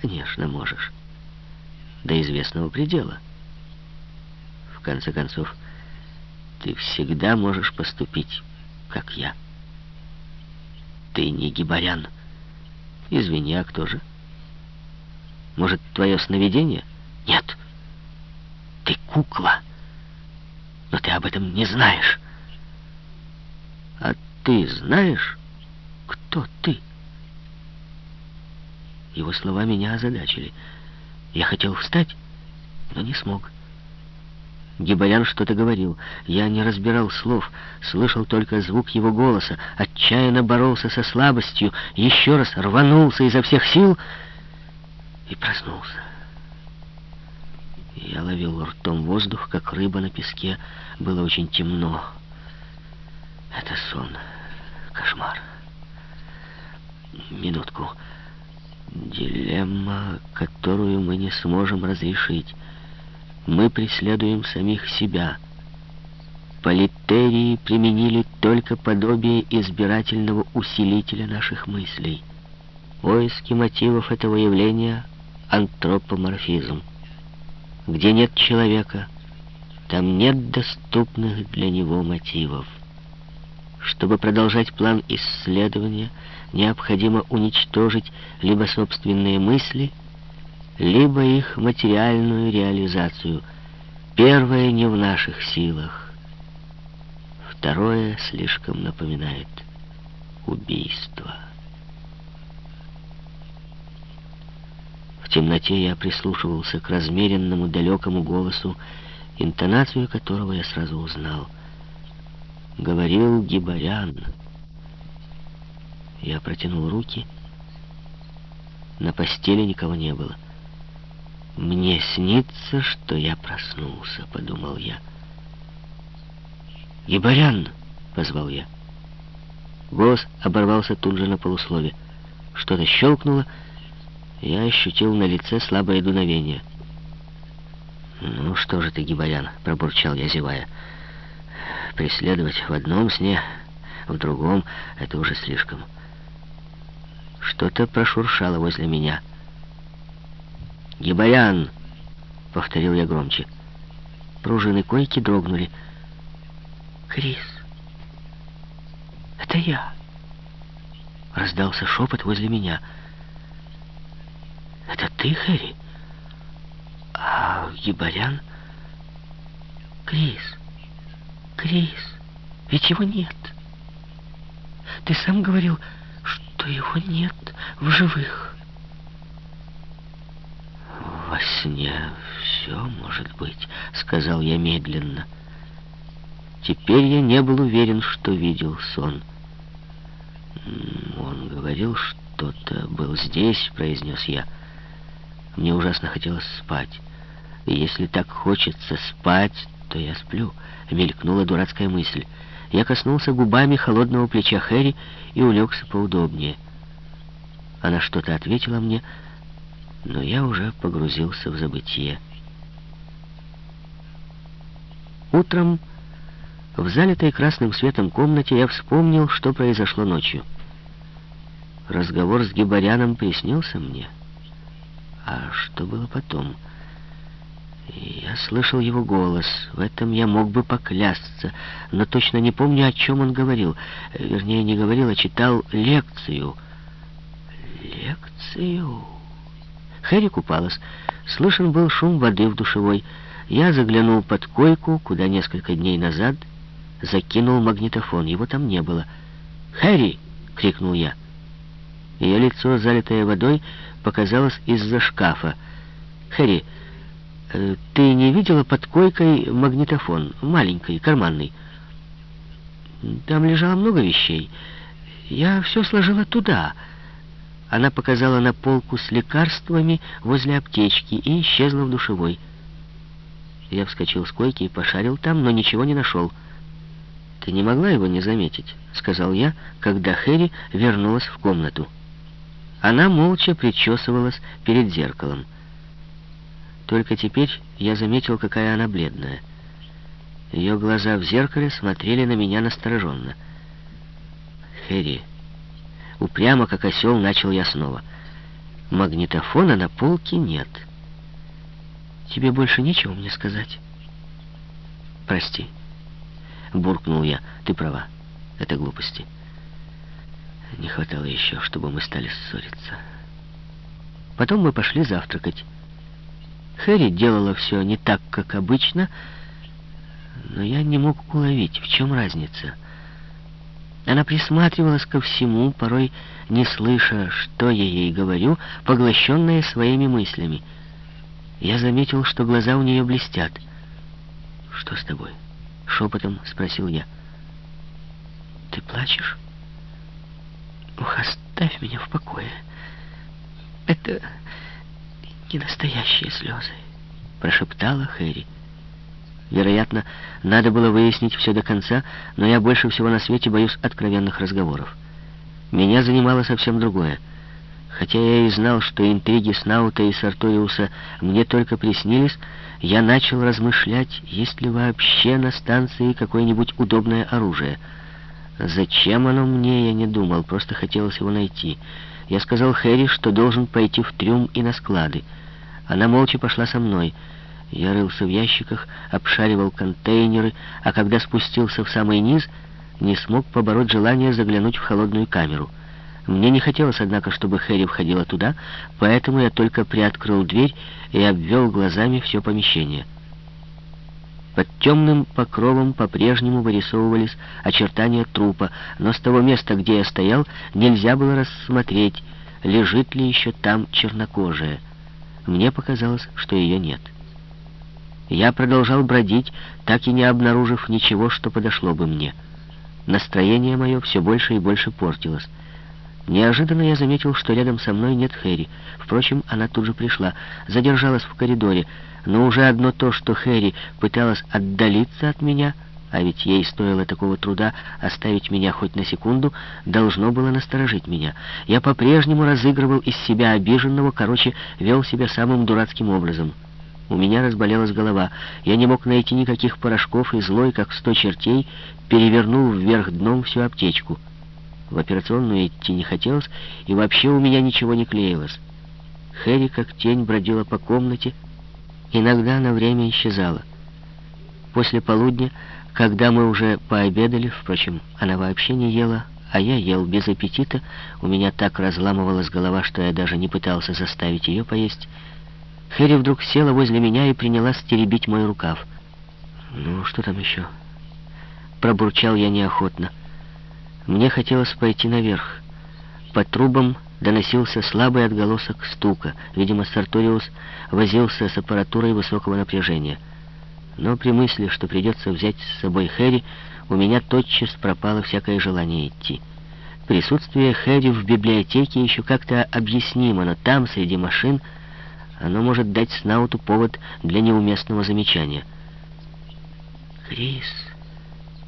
Конечно, можешь. До известного предела. В конце концов, ты всегда можешь поступить, как я. Ты не гибарян. Извини, а кто же? Может, твое сновидение? Нет. Ты кукла. Но ты об этом не знаешь. А ты знаешь, кто ты? Его слова меня озадачили. Я хотел встать, но не смог. Гибарян что-то говорил. Я не разбирал слов, слышал только звук его голоса, отчаянно боролся со слабостью, еще раз рванулся изо всех сил и проснулся. Я ловил ртом воздух, как рыба на песке. Было очень темно. Это сон. Кошмар. Минутку. Дилемма, которую мы не сможем разрешить. Мы преследуем самих себя. Политерии применили только подобие избирательного усилителя наших мыслей. Поиски мотивов этого явления — антропоморфизм. Где нет человека, там нет доступных для него мотивов. Чтобы продолжать план исследования, необходимо уничтожить либо собственные мысли, либо их материальную реализацию. Первое не в наших силах. Второе слишком напоминает убийство. В темноте я прислушивался к размеренному далекому голосу, интонацию которого я сразу узнал. Говорил Гибарян. Я протянул руки. На постели никого не было. «Мне снится, что я проснулся», — подумал я. «Гибарян!» — позвал я. Голос оборвался тут же на полуслове. Что-то щелкнуло, я ощутил на лице слабое дуновение. «Ну что же ты, Гибарян?» — пробурчал я, зевая. «Преследовать в одном сне, в другом — это уже слишком». Что-то прошуршало возле меня. «Гибарян!» — повторил я громче. Пружины койки дрогнули. «Крис, это я!» Раздался шепот возле меня. «Это ты, Хэри?» «А Гибарян?» «Крис, Крис, ведь его нет. Ты сам говорил, что его нет в живых». «Во сне все может быть», — сказал я медленно. Теперь я не был уверен, что видел сон. «Он говорил, что-то был здесь», — произнес я. Мне ужасно хотелось спать. И если так хочется спать, то я сплю. Мелькнула дурацкая мысль. Я коснулся губами холодного плеча Хэри и улегся поудобнее. Она что-то ответила мне, но я уже погрузился в забытие. Утром в залитой красным светом комнате я вспомнил, что произошло ночью. Разговор с Гибаряном приснился мне. А что было потом? Я слышал его голос, в этом я мог бы поклясться, но точно не помню, о чем он говорил. Вернее, не говорил, а читал лекцию. Лекцию? Хэри купалась. Слышен был шум воды в душевой. Я заглянул под койку, куда несколько дней назад закинул магнитофон. Его там не было. «Хэри!» — крикнул я. Ее лицо, залитое водой, показалось из-за шкафа. «Хэри, ты не видела под койкой магнитофон, маленький, карманный?» «Там лежало много вещей. Я все сложила туда». Она показала на полку с лекарствами возле аптечки и исчезла в душевой. Я вскочил с койки и пошарил там, но ничего не нашел. «Ты не могла его не заметить», — сказал я, когда Хэри вернулась в комнату. Она молча причесывалась перед зеркалом. Только теперь я заметил, какая она бледная. Ее глаза в зеркале смотрели на меня настороженно. «Хэри...» Упрямо, как осел, начал я снова. Магнитофона на полке нет. Тебе больше нечего мне сказать? Прости. Буркнул я. Ты права. Это глупости. Не хватало еще, чтобы мы стали ссориться. Потом мы пошли завтракать. Хэри делала все не так, как обычно, но я не мог уловить, в чем разница. Она присматривалась ко всему, порой не слыша, что я ей говорю, поглощенная своими мыслями. Я заметил, что глаза у нее блестят. «Что с тобой?» — шепотом спросил я. «Ты плачешь?» «Ух, оставь меня в покое. Это не настоящие слезы», — прошептала Хэри. Вероятно, надо было выяснить все до конца, но я больше всего на свете боюсь откровенных разговоров. Меня занимало совсем другое. Хотя я и знал, что интриги Снаута и Сарториуса мне только приснились, я начал размышлять, есть ли вообще на станции какое-нибудь удобное оружие. Зачем оно мне, я не думал, просто хотелось его найти. Я сказал Хэри, что должен пойти в трюм и на склады. Она молча пошла со мной. Я рылся в ящиках, обшаривал контейнеры, а когда спустился в самый низ, не смог побороть желание заглянуть в холодную камеру — мне не хотелось, однако, чтобы Хэри входила туда, поэтому я только приоткрыл дверь и обвел глазами все помещение. Под темным покровом по-прежнему вырисовывались очертания трупа, но с того места, где я стоял, нельзя было рассмотреть, лежит ли еще там чернокожая. Мне показалось, что ее нет. Я продолжал бродить, так и не обнаружив ничего, что подошло бы мне. Настроение мое все больше и больше портилось. Неожиданно я заметил, что рядом со мной нет Хэри. Впрочем, она тут же пришла, задержалась в коридоре, но уже одно то, что Хэри пыталась отдалиться от меня, а ведь ей стоило такого труда оставить меня хоть на секунду, должно было насторожить меня. Я по-прежнему разыгрывал из себя обиженного, короче, вел себя самым дурацким образом. У меня разболелась голова, я не мог найти никаких порошков, и злой, как сто чертей, перевернул вверх дном всю аптечку. В операционную идти не хотелось, и вообще у меня ничего не клеилось. Хэри как тень бродила по комнате, иногда на время исчезала. После полудня, когда мы уже пообедали, впрочем, она вообще не ела, а я ел без аппетита, у меня так разламывалась голова, что я даже не пытался заставить ее поесть, Хэри вдруг села возле меня и принялась теребить мой рукав. «Ну, что там еще?» Пробурчал я неохотно. Мне хотелось пойти наверх. По трубам доносился слабый отголосок стука. Видимо, Сарториус возился с аппаратурой высокого напряжения. Но при мысли, что придется взять с собой Хэри, у меня тотчас пропало всякое желание идти. Присутствие Хэри в библиотеке еще как-то объяснимо, но там, среди машин, оно может дать Снауту повод для неуместного замечания. «Крис!»